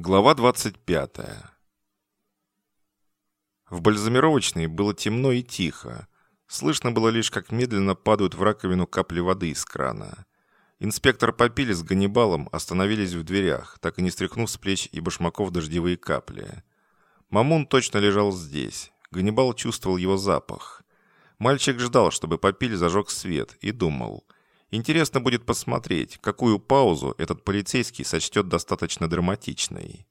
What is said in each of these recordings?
Глава 25. В бальзамировочной было темно и тихо. Слышно было лишь, как медленно падают в раковину капли воды из крана. Инспектор Попили с Ганнибалом остановились в дверях, так и не стряхнув с плеч и башмаков дождевые капли. Мамун точно лежал здесь. Ганнибал чувствовал его запах. Мальчик ждал, чтобы Попили зажег свет, и думал – Интересно будет посмотреть, какую паузу этот полицейский сочтет достаточно драматичной.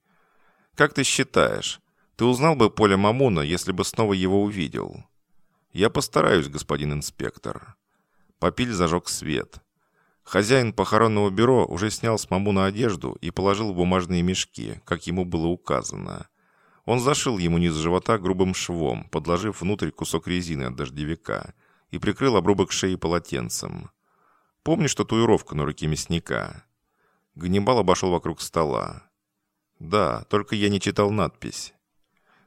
Как ты считаешь, ты узнал бы Поля Мамуна, если бы снова его увидел? Я постараюсь, господин инспектор. Попиль зажег свет. Хозяин похоронного бюро уже снял с Мамуна одежду и положил в бумажные мешки, как ему было указано. Он зашил ему низ живота грубым швом, подложив внутрь кусок резины от дождевика, и прикрыл обрубок шеи полотенцем. Помнишь татуировку на руке мясника?» Ганнибал обошел вокруг стола. «Да, только я не читал надпись».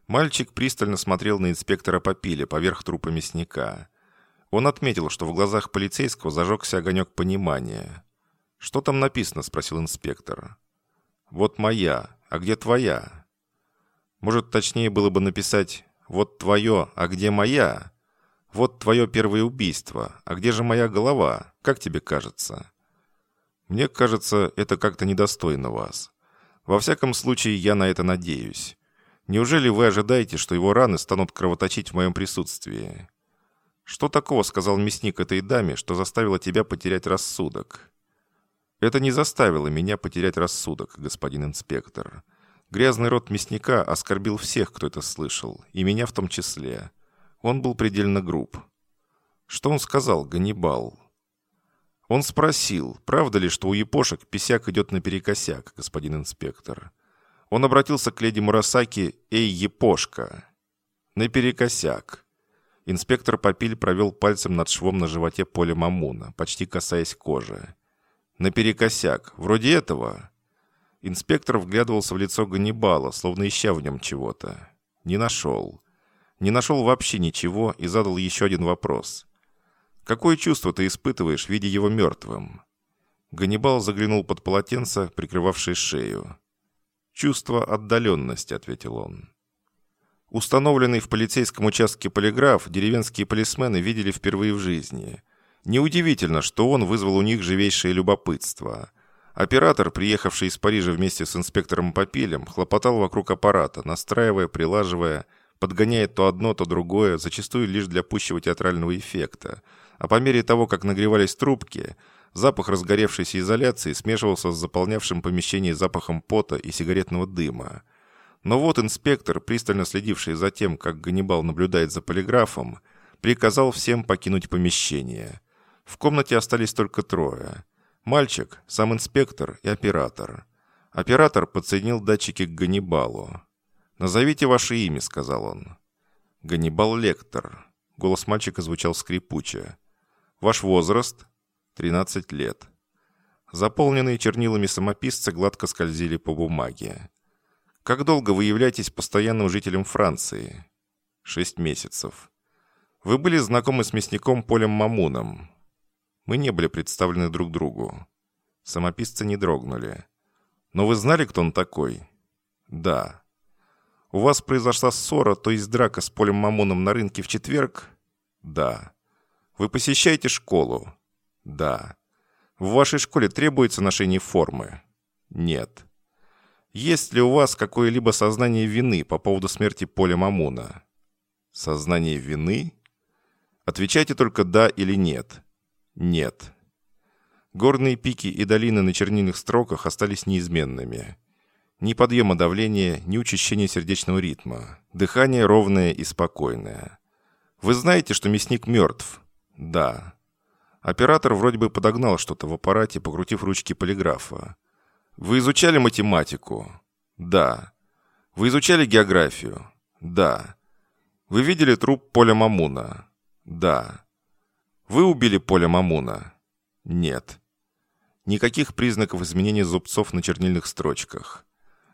Мальчик пристально смотрел на инспектора Попиля поверх трупа мясника. Он отметил, что в глазах полицейского зажегся огонек понимания. «Что там написано?» – спросил инспектор. «Вот моя. А где твоя?» «Может, точнее было бы написать «Вот твое, а где моя?» Вот твое первое убийство. А где же моя голова? Как тебе кажется? Мне кажется, это как-то недостойно вас. Во всяком случае, я на это надеюсь. Неужели вы ожидаете, что его раны станут кровоточить в моем присутствии? Что такого сказал мясник этой даме, что заставило тебя потерять рассудок? Это не заставило меня потерять рассудок, господин инспектор. Грязный рот мясника оскорбил всех, кто это слышал, и меня в том числе. Он был предельно груб. Что он сказал, Ганнибал? Он спросил, правда ли, что у епошек писяк идет наперекосяк, господин инспектор. Он обратился к леди Мурасаки «Эй, епошка!» «Наперекосяк!» Инспектор Попиль провел пальцем над швом на животе поля Мамуна, почти касаясь кожи. «Наперекосяк! Вроде этого!» Инспектор вглядывался в лицо Ганнибала, словно ища в нем чего-то. Не нашел. Не нашел вообще ничего и задал еще один вопрос. «Какое чувство ты испытываешь, видя его мертвым?» Ганнибал заглянул под полотенце, прикрывавшее шею. «Чувство отдаленности», — ответил он. Установленный в полицейском участке полиграф деревенские полисмены видели впервые в жизни. Неудивительно, что он вызвал у них живейшее любопытство. Оператор, приехавший из Парижа вместе с инспектором Попелем, хлопотал вокруг аппарата, настраивая, прилаживая, подгоняет то одно, то другое, зачастую лишь для пущего театрального эффекта. А по мере того, как нагревались трубки, запах разгоревшейся изоляции смешивался с заполнявшим помещение запахом пота и сигаретного дыма. Но вот инспектор, пристально следивший за тем, как Ганнибал наблюдает за полиграфом, приказал всем покинуть помещение. В комнате остались только трое. Мальчик, сам инспектор и оператор. Оператор подсоединил датчики к Ганнибалу. «Назовите ваше имя», — сказал он. «Ганнибал Лектор». Голос мальчика звучал скрипуче. «Ваш возраст?» «13 лет». Заполненные чернилами самописцы гладко скользили по бумаге. «Как долго вы являетесь постоянным жителем Франции?» «Шесть месяцев». «Вы были знакомы с мясником Полем Мамуном?» «Мы не были представлены друг другу». Самописцы не дрогнули. «Но вы знали, кто он такой?» «Да». У вас произошла ссора, то есть драка с Полем Мамоном на рынке в четверг? Да. Вы посещаете школу? Да. В вашей школе требуется ношение формы? Нет. Есть ли у вас какое-либо сознание вины по поводу смерти Поля Мамона? Сознание вины? Отвечайте только «да» или «нет». Нет. Горные пики и долины на чернильных строках остались неизменными. Ни подъема давления, ни учащения сердечного ритма. Дыхание ровное и спокойное. Вы знаете, что мясник мертв? Да. Оператор вроде бы подогнал что-то в аппарате, покрутив ручки полиграфа. Вы изучали математику? Да. Вы изучали географию? Да. Вы видели труп Поля Мамуна? Да. Вы убили Поля Мамуна? Нет. Никаких признаков изменения зубцов на чернильных строчках.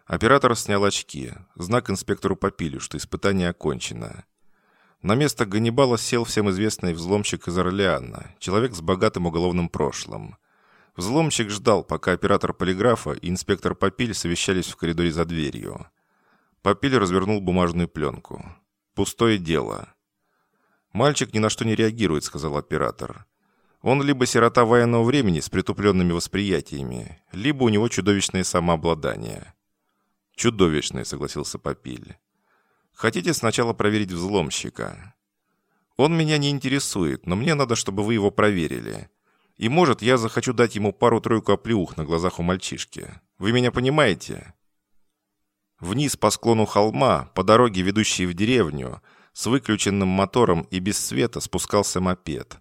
Оператор снял очки. Знак инспектору Попилю, что испытание окончено. На место Ганнибала сел всем известный взломщик из Орлеана, человек с богатым уголовным прошлым. Взломщик ждал, пока оператор полиграфа и инспектор Попиль совещались в коридоре за дверью. Попиль развернул бумажную пленку. «Пустое дело». «Мальчик ни на что не реагирует», — сказал оператор. «Он либо сирота военного времени с притупленными восприятиями, либо у него чудовищное самообладание». «Чудовищное», — согласился Попиль. «Хотите сначала проверить взломщика?» «Он меня не интересует, но мне надо, чтобы вы его проверили. И, может, я захочу дать ему пару-тройку оплеух на глазах у мальчишки. Вы меня понимаете?» Вниз по склону холма, по дороге, ведущей в деревню, с выключенным мотором и без света спускался мопед.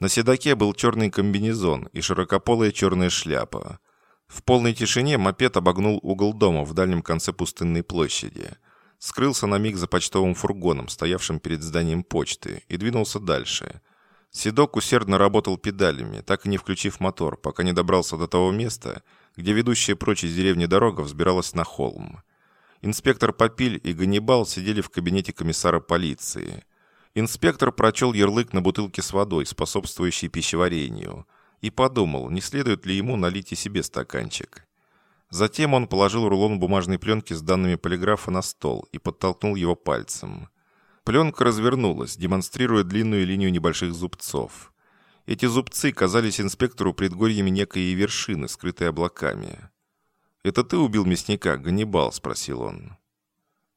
На седаке был черный комбинезон и широкополая черная шляпа. В полной тишине мопед обогнул угол дома в дальнем конце пустынной площади. Скрылся на миг за почтовым фургоном, стоявшим перед зданием почты, и двинулся дальше – Седок усердно работал педалями, так и не включив мотор, пока не добрался до того места, где ведущая прочь из деревни дорога взбиралась на холм. Инспектор Попиль и Ганнибал сидели в кабинете комиссара полиции. Инспектор прочел ярлык на бутылке с водой, способствующей пищеварению, и подумал, не следует ли ему налить и себе стаканчик. Затем он положил рулон бумажной пленки с данными полиграфа на стол и подтолкнул его пальцем. Пленка развернулась, демонстрируя длинную линию небольших зубцов. Эти зубцы казались инспектору предгорьями некой вершины, скрытой облаками. «Это ты убил мясника, Ганнибал?» – спросил он.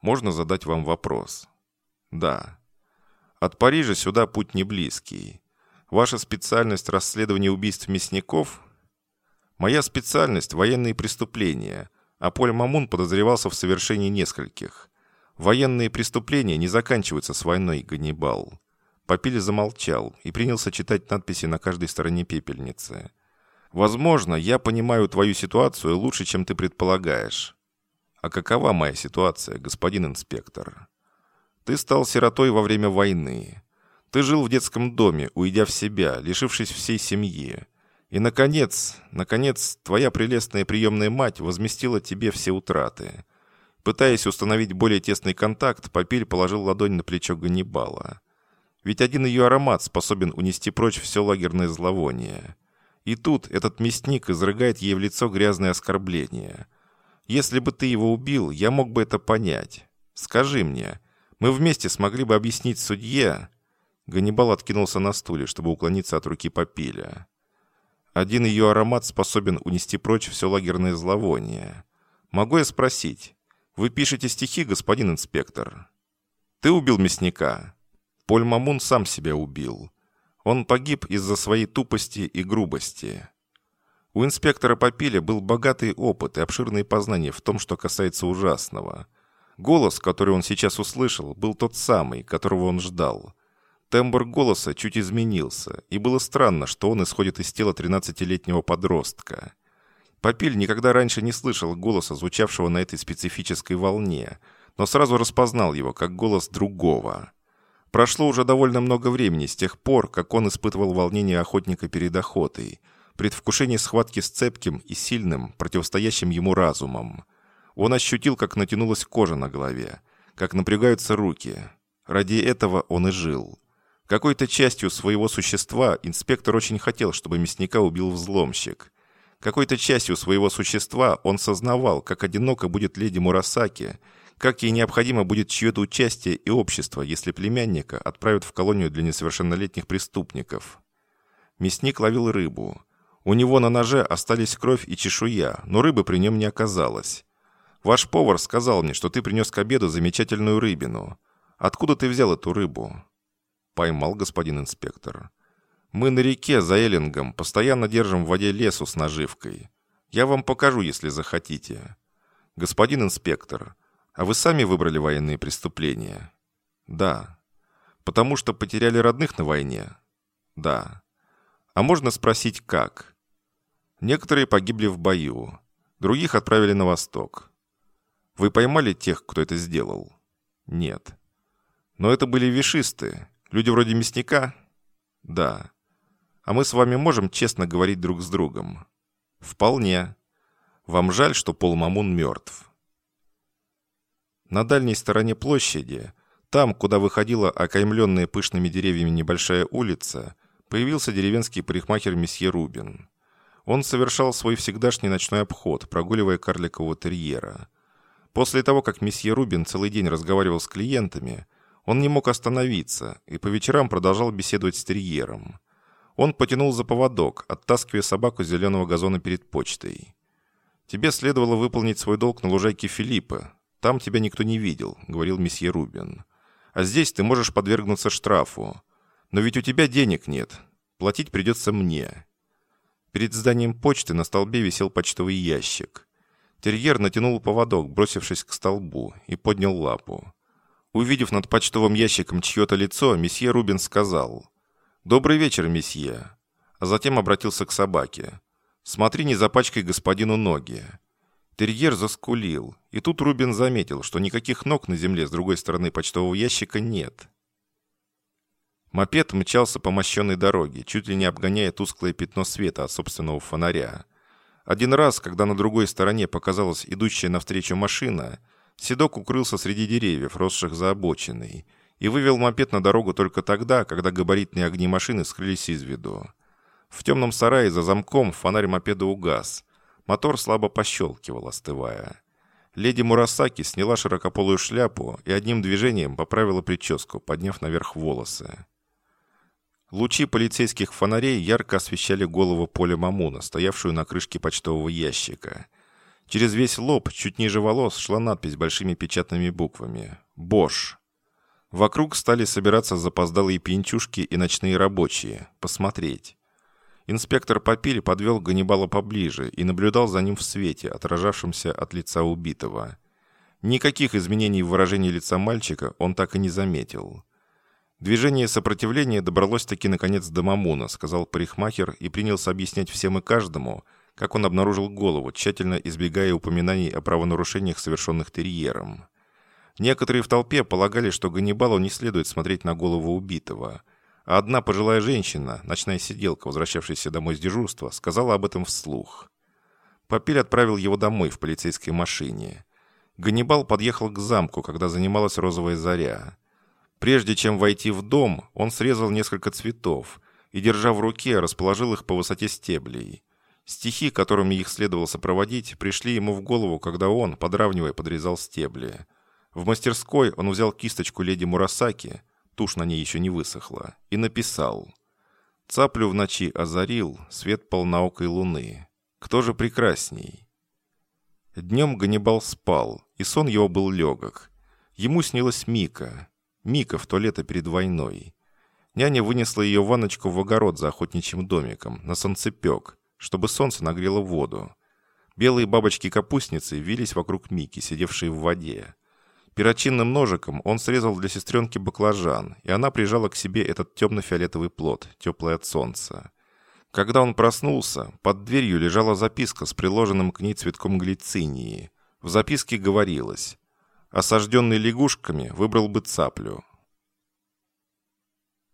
«Можно задать вам вопрос?» «Да». «От Парижа сюда путь не близкий. Ваша специальность – расследование убийств мясников?» «Моя специальность – военные преступления, а Поль Мамун подозревался в совершении нескольких. Военные преступления не заканчиваются с войной, Ганнибал. Попили замолчал и принялся читать надписи на каждой стороне пепельницы. «Возможно, я понимаю твою ситуацию лучше, чем ты предполагаешь». «А какова моя ситуация, господин инспектор?» «Ты стал сиротой во время войны. Ты жил в детском доме, уйдя в себя, лишившись всей семьи. И, наконец, наконец, твоя прелестная приемная мать возместила тебе все утраты. Пытаясь установить более тесный контакт, Попель положил ладонь на плечо Ганнибала. Ведь один ее аромат способен унести прочь все лагерное зловоние. И тут этот мясник изрыгает ей в лицо грязное оскорбление. Если бы ты его убил, я мог бы это понять. Скажи мне, мы вместе смогли бы объяснить судье...» Ганнибал откинулся на стуле, чтобы уклониться от руки Попиля. «Один ее аромат способен унести прочь все лагерное зловоние. Могу я спросить, вы пишете стихи, господин инспектор. Ты убил мясника. Поль Мамун сам себя убил. Он погиб из-за своей тупости и грубости. У инспектора Попиля был богатый опыт и обширные познания в том, что касается ужасного. Голос, который он сейчас услышал, был тот самый, которого он ждал. Тембр голоса чуть изменился, и было странно, что он исходит из тела 13-летнего подростка. Попиль никогда раньше не слышал голоса, звучавшего на этой специфической волне, но сразу распознал его как голос другого. Прошло уже довольно много времени с тех пор, как он испытывал волнение охотника перед охотой, предвкушение схватки с цепким и сильным, противостоящим ему разумом. Он ощутил, как натянулась кожа на голове, как напрягаются руки. Ради этого он и жил. Какой-то частью своего существа инспектор очень хотел, чтобы мясника убил взломщик – какой-то частью своего существа он сознавал, как одиноко будет леди Мурасаки, как ей необходимо будет чье-то участие и общество, если племянника отправят в колонию для несовершеннолетних преступников. Мясник ловил рыбу. У него на ноже остались кровь и чешуя, но рыбы при нем не оказалось. Ваш повар сказал мне, что ты принес к обеду замечательную рыбину. Откуда ты взял эту рыбу? Поймал господин инспектор. Мы на реке за Эллингом постоянно держим в воде лесу с наживкой. Я вам покажу, если захотите. Господин инспектор, а вы сами выбрали военные преступления? Да. Потому что потеряли родных на войне? Да. А можно спросить, как? Некоторые погибли в бою, других отправили на восток. Вы поймали тех, кто это сделал? Нет. Но это были вишисты, люди вроде мясника? Да. А мы с вами можем честно говорить друг с другом?» «Вполне. Вам жаль, что Пол Мамун мертв?» На дальней стороне площади, там, куда выходила окаймленная пышными деревьями небольшая улица, появился деревенский парикмахер месье Рубин. Он совершал свой всегдашний ночной обход, прогуливая карликового терьера. После того, как месье Рубин целый день разговаривал с клиентами, он не мог остановиться и по вечерам продолжал беседовать с терьером. Он потянул за поводок, оттаскивая собаку с зеленого газона перед почтой. «Тебе следовало выполнить свой долг на лужайке Филиппа. Там тебя никто не видел», — говорил месье Рубин. «А здесь ты можешь подвергнуться штрафу. Но ведь у тебя денег нет. Платить придется мне». Перед зданием почты на столбе висел почтовый ящик. Терьер натянул поводок, бросившись к столбу, и поднял лапу. Увидев над почтовым ящиком чье-то лицо, месье Рубин сказал «Добрый вечер, месье», а затем обратился к собаке. «Смотри, не запачкай господину ноги». Терьер заскулил, и тут Рубин заметил, что никаких ног на земле с другой стороны почтового ящика нет. Мопед мчался по мощенной дороге, чуть ли не обгоняя тусклое пятно света от собственного фонаря. Один раз, когда на другой стороне показалась идущая навстречу машина, Седок укрылся среди деревьев, росших за обочиной, и вывел мопед на дорогу только тогда, когда габаритные огни машины скрылись из виду. В темном сарае за замком фонарь мопеда угас. Мотор слабо пощелкивал, остывая. Леди Мурасаки сняла широкополую шляпу и одним движением поправила прическу, подняв наверх волосы. Лучи полицейских фонарей ярко освещали голову Поля Мамуна, стоявшую на крышке почтового ящика. Через весь лоб, чуть ниже волос, шла надпись большими печатными буквами «Бош». Вокруг стали собираться запоздалые пьянчушки и ночные рабочие. Посмотреть. Инспектор Попиль подвел Ганнибала поближе и наблюдал за ним в свете, отражавшемся от лица убитого. Никаких изменений в выражении лица мальчика он так и не заметил. Движение сопротивления добралось-таки наконец до Мамуна, сказал парикмахер и принялся объяснять всем и каждому, как он обнаружил голову, тщательно избегая упоминаний о правонарушениях, совершенных терьером. Некоторые в толпе полагали, что Ганнибалу не следует смотреть на голову убитого, а одна пожилая женщина, ночная сиделка, возвращавшаяся домой с дежурства, сказала об этом вслух. Попель отправил его домой в полицейской машине. Ганнибал подъехал к замку, когда занималась розовая заря. Прежде чем войти в дом, он срезал несколько цветов и, держа в руке, расположил их по высоте стеблей. Стихи, которыми их следовало сопроводить, пришли ему в голову, когда он, подравнивая, подрезал стебли. В мастерской он взял кисточку леди Мурасаки, тушь на ней еще не высохла, и написал «Цаплю в ночи озарил свет полноокой луны. Кто же прекрасней?» Днем Ганнибал спал, и сон его был легок. Ему снилась Мика, Мика в то лето перед войной. Няня вынесла ее ванночку в огород за охотничьим домиком, на солнцепек, чтобы солнце нагрело воду. Белые бабочки-капустницы вились вокруг Мики, сидевшей в воде. Перочинным ножиком он срезал для сестренки баклажан, и она прижала к себе этот темно-фиолетовый плод, теплый от солнца. Когда он проснулся, под дверью лежала записка с приложенным к ней цветком глицинии. В записке говорилось Осажденный лягушками выбрал бы цаплю.